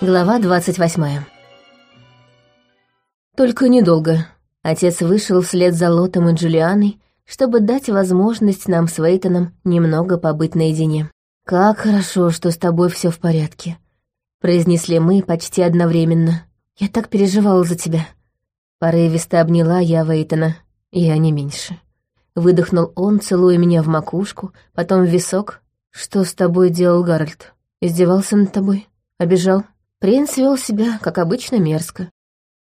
Глава двадцать восьмая. Только недолго. Отец вышел вслед за Лотом и Джулианой, чтобы дать возможность нам с Вейтоном немного побыть наедине. «Как хорошо, что с тобой все в порядке», — произнесли мы почти одновременно. «Я так переживала за тебя». Порывисто обняла я Вейтона, я не меньше. Выдохнул он, целуя меня в макушку, потом в висок. «Что с тобой делал Гарольд? Издевался над тобой? Обижал?» Принц вел себя, как обычно, мерзко.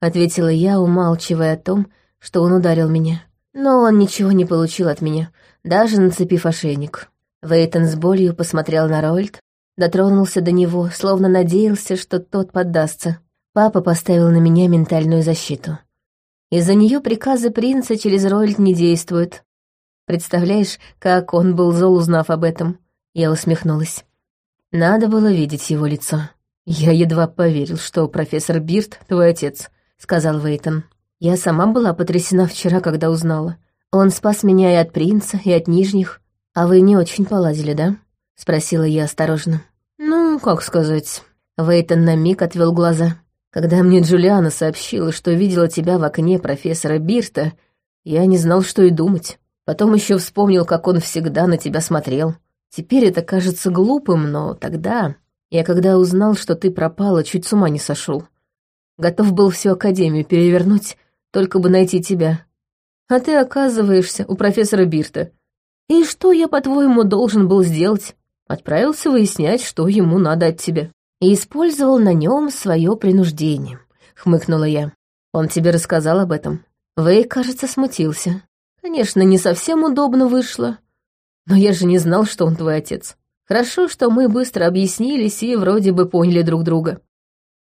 Ответила я, умалчивая о том, что он ударил меня. Но он ничего не получил от меня, даже нацепив ошейник. Вейтон с болью посмотрел на Рольд, дотронулся до него, словно надеялся, что тот поддастся. Папа поставил на меня ментальную защиту. Из-за нее приказы принца через Рольд не действуют. Представляешь, как он был зол, узнав об этом? Я усмехнулась. Надо было видеть его лицо. «Я едва поверил, что профессор Бирт — твой отец», — сказал Вейтон. «Я сама была потрясена вчера, когда узнала. Он спас меня и от принца, и от нижних. А вы не очень поладили, да?» — спросила я осторожно. «Ну, как сказать...» Вейтон на миг отвел глаза. «Когда мне Джулиана сообщила, что видела тебя в окне профессора Бирта, я не знал, что и думать. Потом еще вспомнил, как он всегда на тебя смотрел. Теперь это кажется глупым, но тогда я когда узнал, что ты пропала, чуть с ума не сошел. Готов был всю академию перевернуть, только бы найти тебя. А ты оказываешься у профессора Бирта. И что я, по-твоему, должен был сделать? Отправился выяснять, что ему надо от тебя. И использовал на нем свое принуждение, хмыкнула я. Он тебе рассказал об этом. Вэй, кажется, смутился. Конечно, не совсем удобно вышло, но я же не знал, что он твой отец. Хорошо, что мы быстро объяснились и вроде бы поняли друг друга.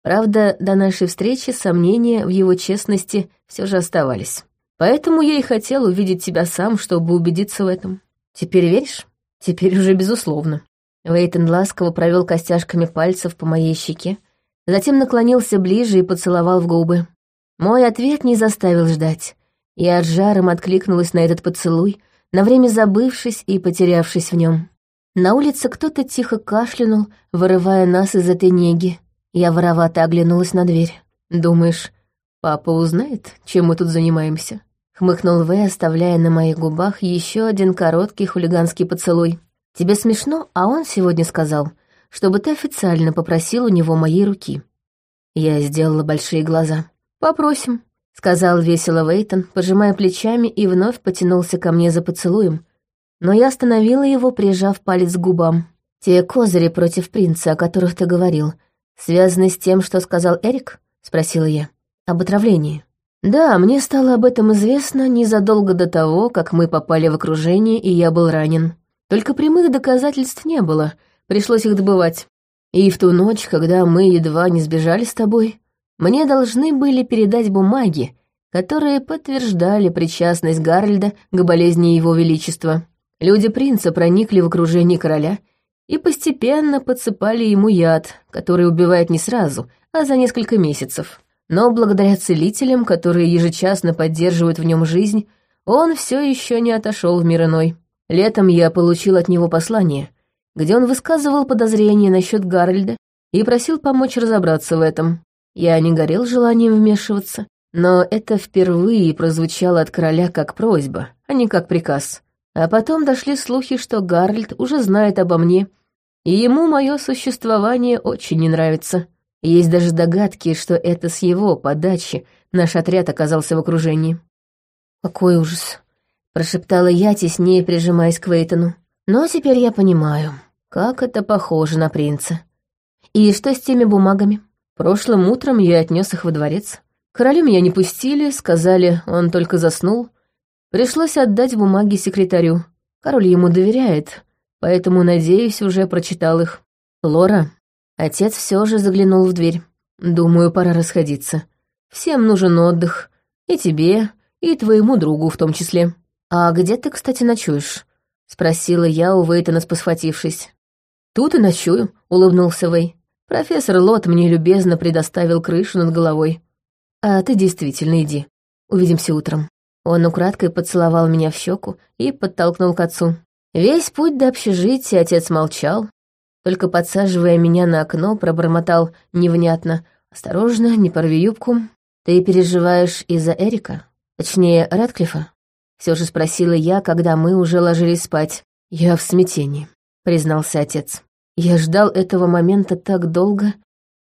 Правда, до нашей встречи сомнения в его честности все же оставались. Поэтому я и хотел увидеть тебя сам, чтобы убедиться в этом. Теперь веришь? Теперь уже безусловно. Вейтон ласково провел костяшками пальцев по моей щеке, затем наклонился ближе и поцеловал в губы. Мой ответ не заставил ждать. Я от жаром откликнулась на этот поцелуй, на время забывшись и потерявшись в нем. На улице кто-то тихо кашлянул, вырывая нас из этой неги. Я воровато оглянулась на дверь. «Думаешь, папа узнает, чем мы тут занимаемся?» Хмыкнул Вэй, оставляя на моих губах еще один короткий хулиганский поцелуй. «Тебе смешно, а он сегодня сказал, чтобы ты официально попросил у него моей руки». Я сделала большие глаза. «Попросим», — сказал весело Вейтон, пожимая плечами и вновь потянулся ко мне за поцелуем, но я остановила его, прижав палец к губам. «Те козыри против принца, о которых ты говорил, связаны с тем, что сказал Эрик?» — спросила я. «Об отравлении». «Да, мне стало об этом известно незадолго до того, как мы попали в окружение, и я был ранен. Только прямых доказательств не было, пришлось их добывать. И в ту ночь, когда мы едва не сбежали с тобой, мне должны были передать бумаги, которые подтверждали причастность Гарольда к болезни Его Величества. Люди принца проникли в окружение короля и постепенно подсыпали ему яд, который убивает не сразу, а за несколько месяцев. Но благодаря целителям, которые ежечасно поддерживают в нем жизнь, он все еще не отошел в мир иной. Летом я получил от него послание, где он высказывал подозрения насчет Гарольда и просил помочь разобраться в этом. Я не горел желанием вмешиваться, но это впервые прозвучало от короля как просьба, а не как приказ. А потом дошли слухи, что Гарольд уже знает обо мне, и ему мое существование очень не нравится. Есть даже догадки, что это с его подачи наш отряд оказался в окружении. «Какой ужас!» — прошептала я, теснее прижимаясь к Вейтону. «Но теперь я понимаю, как это похоже на принца. И что с теми бумагами? Прошлым утром я отнес их во дворец. Королю меня не пустили, сказали, он только заснул, Пришлось отдать бумаги секретарю. Король ему доверяет, поэтому, надеюсь, уже прочитал их. Лора, отец все же заглянул в дверь. Думаю, пора расходиться. Всем нужен отдых. И тебе, и твоему другу в том числе. А где ты, кстати, ночуешь? Спросила я у Вейтона, спосхватившись. Тут и ночую, улыбнулся Вей. Профессор Лот мне любезно предоставил крышу над головой. А ты действительно иди. Увидимся утром. Он украдкой поцеловал меня в щеку и подтолкнул к отцу. Весь путь до общежития отец молчал, Только подсаживая меня на окно, пробормотал невнятно. «Осторожно, не порви юбку. Ты переживаешь из-за Эрика? Точнее, Рэдклиффа?» Все же спросила я, когда мы уже ложились спать. «Я в смятении», — признался отец. «Я ждал этого момента так долго.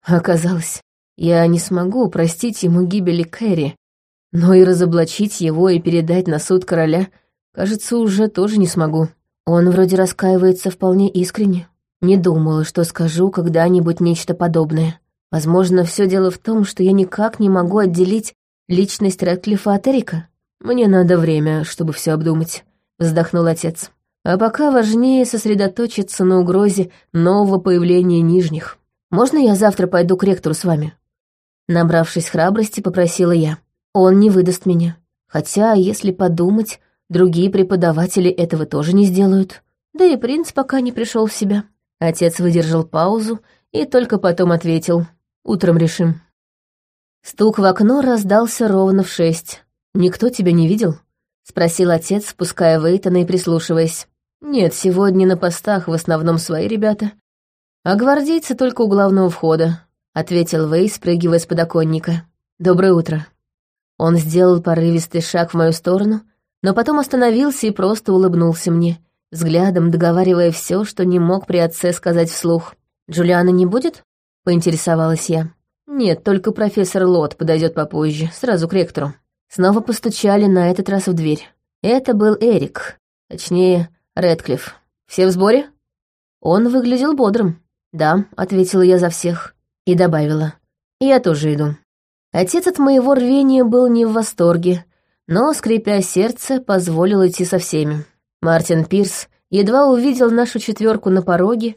Оказалось, я не смогу простить ему гибели Кэрри, но и разоблачить его и передать на суд короля, кажется, уже тоже не смогу. Он вроде раскаивается вполне искренне. Не думала, что скажу когда-нибудь нечто подобное. Возможно, все дело в том, что я никак не могу отделить личность Рэдклиффа от Эрика. Мне надо время, чтобы все обдумать, вздохнул отец. А пока важнее сосредоточиться на угрозе нового появления нижних. Можно я завтра пойду к ректору с вами? Набравшись храбрости, попросила я. Он не выдаст меня. Хотя, если подумать, другие преподаватели этого тоже не сделают. Да и принц пока не пришел в себя. Отец выдержал паузу и только потом ответил. «Утром решим». Стук в окно раздался ровно в шесть. «Никто тебя не видел?» — спросил отец, впуская Вейтона и прислушиваясь. «Нет, сегодня на постах в основном свои ребята. А гвардейцы только у главного входа», — ответил Вей, спрыгивая с подоконника. «Доброе утро». Он сделал порывистый шаг в мою сторону, но потом остановился и просто улыбнулся мне — взглядом договаривая все, что не мог при отце сказать вслух. «Джулиана не будет?» — поинтересовалась я. «Нет, только профессор Лот подойдет попозже, сразу к ректору». Снова постучали на этот раз в дверь. Это был Эрик, точнее, Редклифф. «Все в сборе?» Он выглядел бодрым. «Да», — ответила я за всех. И добавила. «Я тоже иду». Отец от моего рвения был не в восторге, но, скрипя сердце, позволил идти со всеми. Мартин Пирс едва увидел нашу четверку на пороге,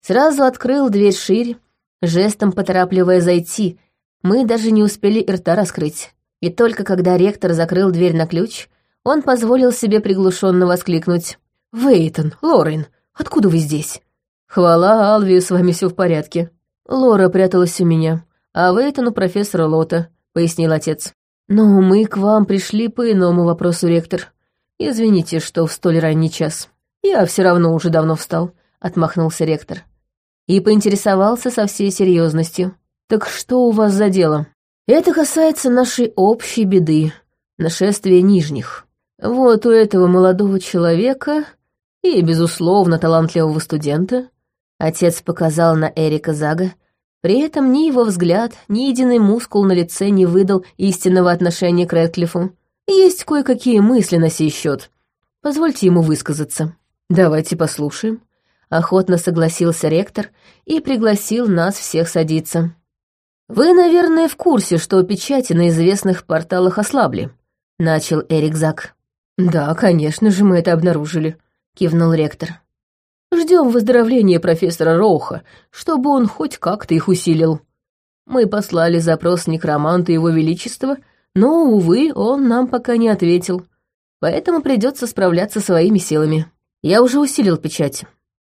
сразу открыл дверь шире, жестом поторапливая зайти. Мы даже не успели рта раскрыть. И только когда ректор закрыл дверь на ключ, он позволил себе приглушенно воскликнуть. «Вейтон, Лорен, откуда вы здесь?» «Хвала Алвию, с вами все в порядке». Лора пряталась у меня, а Вейтон у профессора Лота, — пояснил отец. «Но мы к вам пришли по иному вопросу, ректор. «Извините, что в столь ранний час. Я все равно уже давно встал», — отмахнулся ректор. И поинтересовался со всей серьезностью. «Так что у вас за дело?» «Это касается нашей общей беды, нашествия нижних. Вот у этого молодого человека и, безусловно, талантливого студента Отец показал на Эрика Зага. При этом ни его взгляд, ни единый мускул на лице не выдал истинного отношения к Рэдклиффу. Есть кое-какие мысли на сей счет. Позвольте ему высказаться. Давайте послушаем. Охотно согласился ректор и пригласил нас всех садиться. Вы, наверное, в курсе, что печати на известных порталах ослабли, начал Эрик Зак. Да, конечно же, мы это обнаружили, кивнул ректор. Ждем выздоровления профессора Роуха, чтобы он хоть как-то их усилил. Мы послали запрос некроманту Его Величества — но, увы, он нам пока не ответил, поэтому придется справляться своими силами. Я уже усилил печать,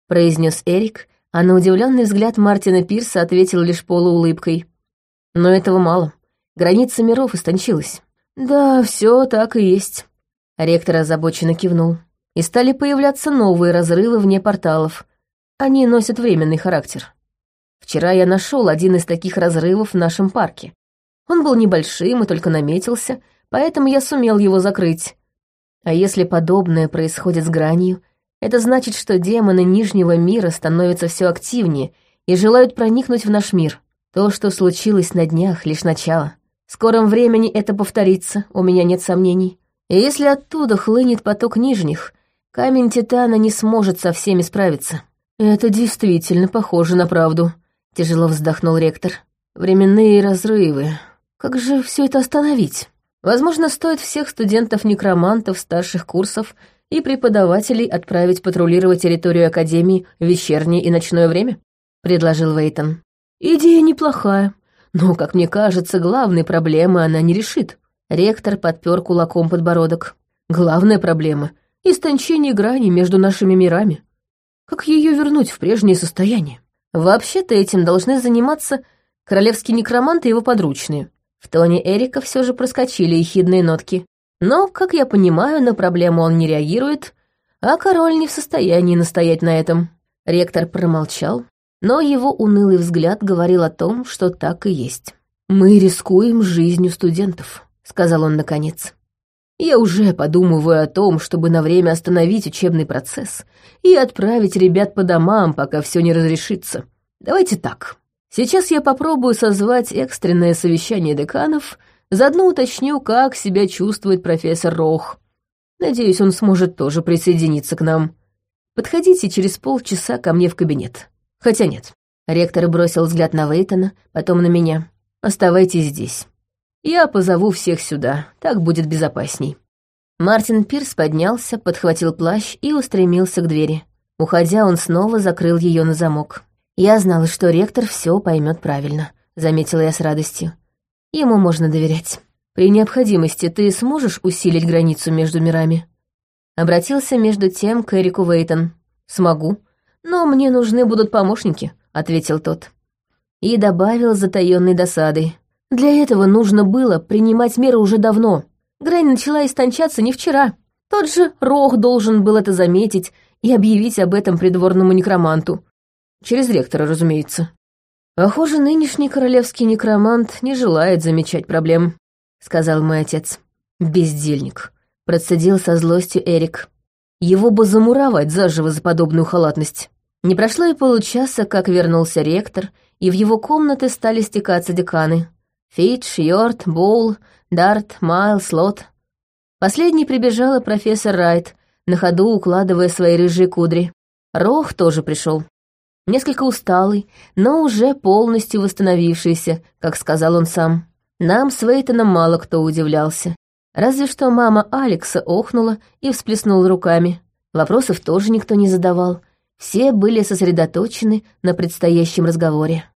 произнес Эрик, а на удивленный взгляд Мартина Пирса ответил лишь полуулыбкой. Но этого мало. Граница миров истончилась. Да, все так и есть. Ректор озабоченно кивнул. И стали появляться новые разрывы вне порталов. Они носят временный характер. Вчера я нашел один из таких разрывов в нашем парке. Он был небольшим и только наметился, поэтому я сумел его закрыть. А если подобное происходит с гранью, это значит, что демоны Нижнего мира становятся все активнее и желают проникнуть в наш мир. То, что случилось на днях, лишь начало. В скором времени это повторится, у меня нет сомнений. И если оттуда хлынет поток Нижних, камень Титана не сможет со всеми справиться. Это действительно похоже на правду, тяжело вздохнул ректор. Временные разрывы, как же все это остановить? Возможно, стоит всех студентов-некромантов старших курсов и преподавателей отправить патрулировать территорию Академии в вечернее и ночное время?» — предложил Вейтон. «Идея неплохая, но, как мне кажется, главной проблемы она не решит». Ректор подпер кулаком подбородок. «Главная проблема — истончение грани между нашими мирами. Как ее вернуть в прежнее состояние? Вообще-то этим должны заниматься королевский некромант и его подручные. В тоне Эрика все же проскочили ехидные нотки. Но, как я понимаю, на проблему он не реагирует, а король не в состоянии настоять на этом. Ректор промолчал, но его унылый взгляд говорил о том, что так и есть. «Мы рискуем жизнью студентов», — сказал он наконец. «Я уже подумываю о том, чтобы на время остановить учебный процесс и отправить ребят по домам, пока все не разрешится. Давайте так. Сейчас я попробую созвать экстренное совещание деканов, заодно уточню, как себя чувствует профессор Рох. Надеюсь, он сможет тоже присоединиться к нам. Подходите через полчаса ко мне в кабинет. Хотя нет». Ректор бросил взгляд на Вейтона, потом на меня. Оставайтесь здесь. Я позову всех сюда, так будет безопасней». Мартин Пирс поднялся, подхватил плащ и устремился к двери. Уходя, он снова закрыл ее на замок. «Я знала, что ректор все поймет правильно», — заметила я с радостью. «Ему можно доверять. При необходимости ты сможешь усилить границу между мирами?» Обратился между тем к Эрику Вейтон. «Смогу. Но мне нужны будут помощники», — ответил тот и добавил затаённой досадой. Для этого нужно было принимать меры уже давно. Грань начала истончаться не вчера. Тот же Рох должен был это заметить и объявить об этом придворному некроманту. Через ректора, разумеется. Похоже, нынешний королевский некромант не желает замечать проблем, сказал мой отец. Бездельник, процедил со злостью Эрик. Его бы замуровать заживо за подобную халатность. Не прошло и получаса, как вернулся ректор и в его комнаты стали стекаться деканы. Фитч, Йорт, Боул, Дарт, Майлс, Лот. Последней прибежала профессор Райт, на ходу укладывая свои рыжие кудри. Рох тоже пришел. Несколько усталый, но уже полностью восстановившийся, как сказал он сам. Нам с Вейтоном мало кто удивлялся. Разве что мама Алекса охнула и всплеснула руками. Вопросов тоже никто не задавал. Все были сосредоточены на предстоящем разговоре.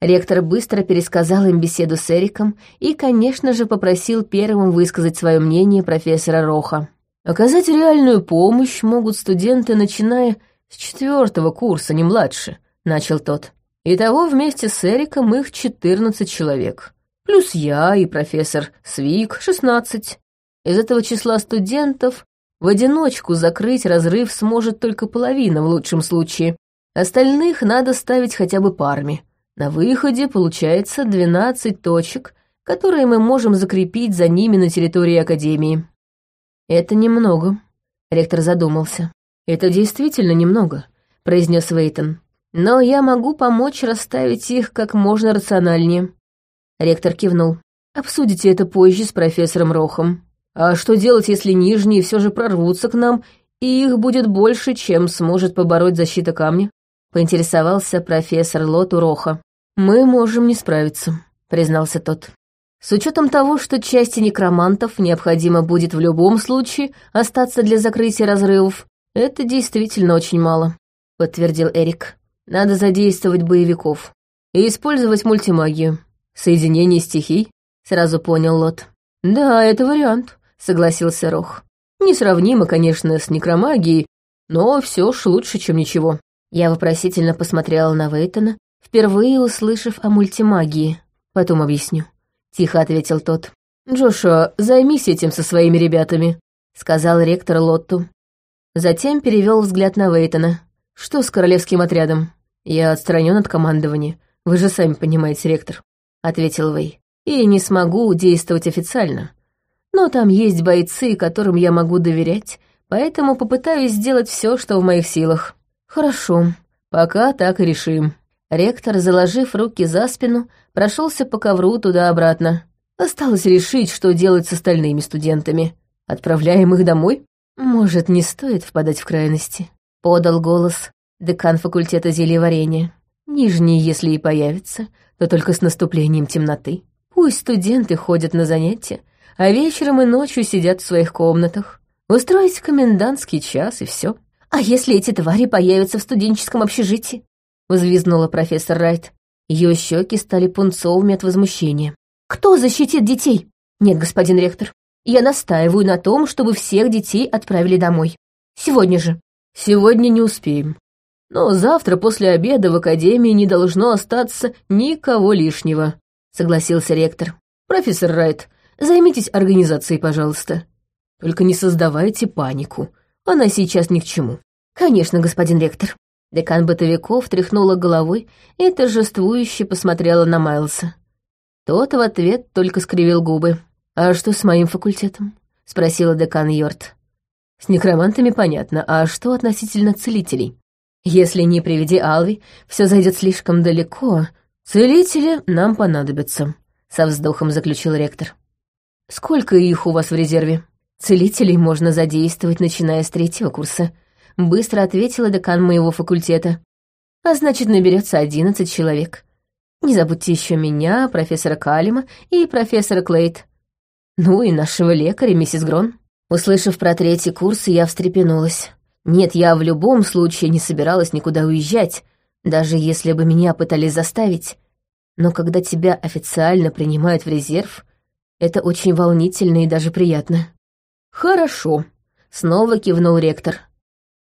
Ректор быстро пересказал им беседу с Эриком и, конечно же, попросил первым высказать свое мнение профессора Роха. Оказать реальную помощь могут студенты, начиная с четвертого курса, не младше, начал тот. Итого вместе с Эриком их четырнадцать человек. Плюс я и профессор Свик — шестнадцать. Из этого числа студентов в одиночку закрыть разрыв сможет только половина в лучшем случае. Остальных надо ставить хотя бы парами. На выходе получается 12 точек, которые мы можем закрепить за ними на территории Академии. Это немного, ректор задумался. Это действительно немного, произнес Вейтон. Но я могу помочь расставить их как можно рациональнее. Ректор кивнул. Обсудите это позже с профессором Рохом. А что делать, если нижние все же прорвутся к нам, и их будет больше, чем сможет побороть защита камня? Поинтересовался профессор Лоту Роха. «Мы можем не справиться», — признался тот. «С учетом того, что части некромантов необходимо будет в любом случае остаться для закрытия разрывов, это действительно очень мало», — подтвердил Эрик. «Надо задействовать боевиков и использовать мультимагию. Соединение стихий», — сразу понял Лот. «Да, это вариант», — согласился Рох. «Несравнимо, конечно, с некромагией, но все ж лучше, чем ничего». Я вопросительно посмотрела на Вейтона, впервые услышав о мультимагии. Потом объясню. Тихо ответил тот. «Джошуа, займись этим со своими ребятами», — сказал ректор Лотту. Затем перевел взгляд на Вейтона. «Что с королевским отрядом?» «Я отстранен от командования. Вы же сами понимаете, ректор», — ответил Вей. «И не смогу действовать официально. Но там есть бойцы, которым я могу доверять, поэтому попытаюсь сделать все, что в моих силах». «Хорошо, пока так и решим», Ректор, заложив руки за спину, прошелся по ковру туда-обратно. Осталось решить, что делать с остальными студентами. Отправляем их домой? Может, не стоит впадать в крайности? Подал голос декан факультета зельеварения. Нижние, если и появятся, то только с наступлением темноты. Пусть студенты ходят на занятия, а вечером и ночью сидят в своих комнатах. Устроить комендантский час и все. А если эти твари появятся в студенческом общежитии? — взвизгнула профессор Райт. Ее щеки стали пунцовыми от возмущения. «Кто защитит детей?» «Нет, господин ректор, я настаиваю на том, чтобы всех детей отправили домой. Сегодня же». «Сегодня не успеем. Но завтра после обеда в академии не должно остаться никого лишнего», — согласился ректор. «Профессор Райт, займитесь организацией, пожалуйста. Только не создавайте панику. Она сейчас ни к чему». «Конечно, господин ректор», Декан бытовиков тряхнула головой и торжествующе посмотрела на Майлса. Тот в ответ только скривил губы. «А что с моим факультетом?» — спросила декан Йорт. «С некромантами понятно, а что относительно целителей? Если не приведи Алви, все зайдет слишком далеко. Целители нам понадобятся», — со вздохом заключил ректор. «Сколько их у вас в резерве?» «Целителей можно задействовать, начиная с третьего курса», — быстро ответила декан моего факультета. «А значит, наберется одиннадцать человек. Не забудьте еще меня, профессора Калима и профессора Клейт. Ну и нашего лекаря, миссис Грон». Услышав про третий курс, я встрепенулась. Нет, я в любом случае не собиралась никуда уезжать, даже если бы меня пытались заставить. Но когда тебя официально принимают в резерв, это очень волнительно и даже приятно. «Хорошо», — снова кивнул ректор.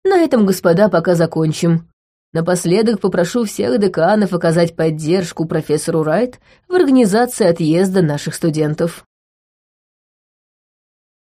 «На этом, господа, пока закончим. Напоследок попрошу всех деканов оказать поддержку профессору Райт в организации отъезда наших студентов».